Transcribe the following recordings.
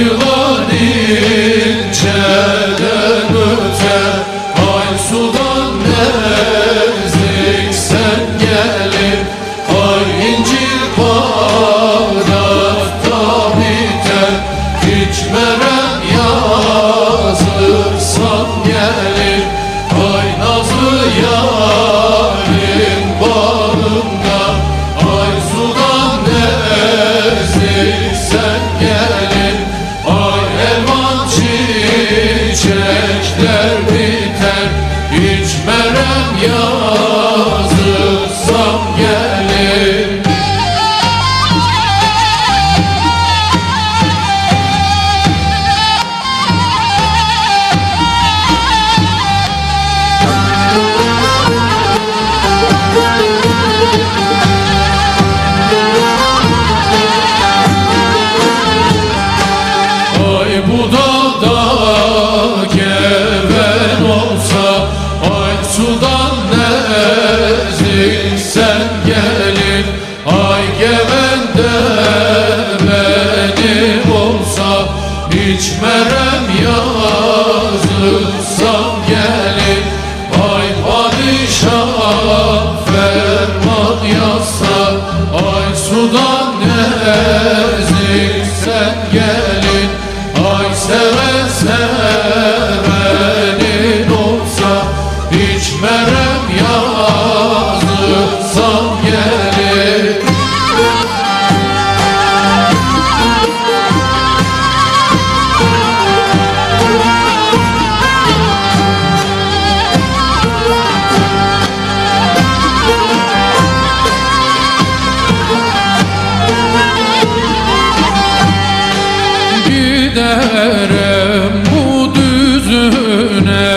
you. Yemen'de benim olsa hiç merhamet Bu düzüne.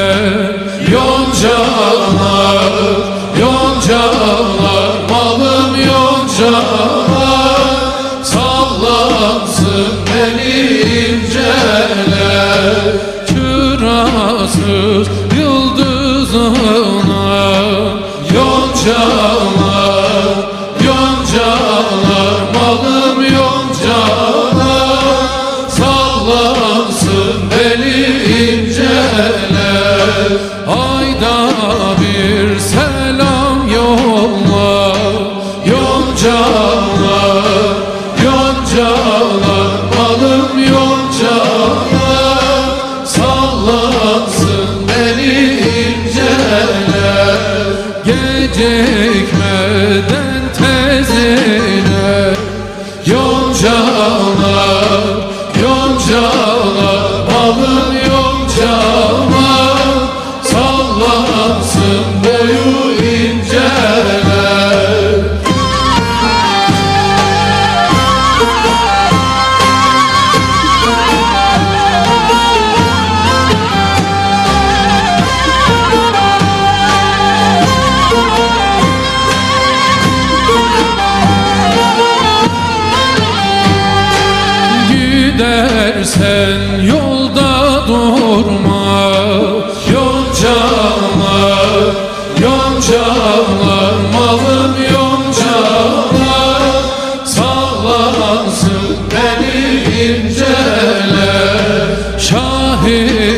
Yoncalar, yoncalar Malım yoncalar Sallansın beni inceler Kürasız yıldızına. Yoncalar yoncalar Yoncalar balım yoncalar. Sallansın beni inceler Gecikmeden tezine. Yoncalar Yoncalar balım Sen yolda durma Yoncalar, yoncalar Malım yoncalar Sallansın beni inceler Şahit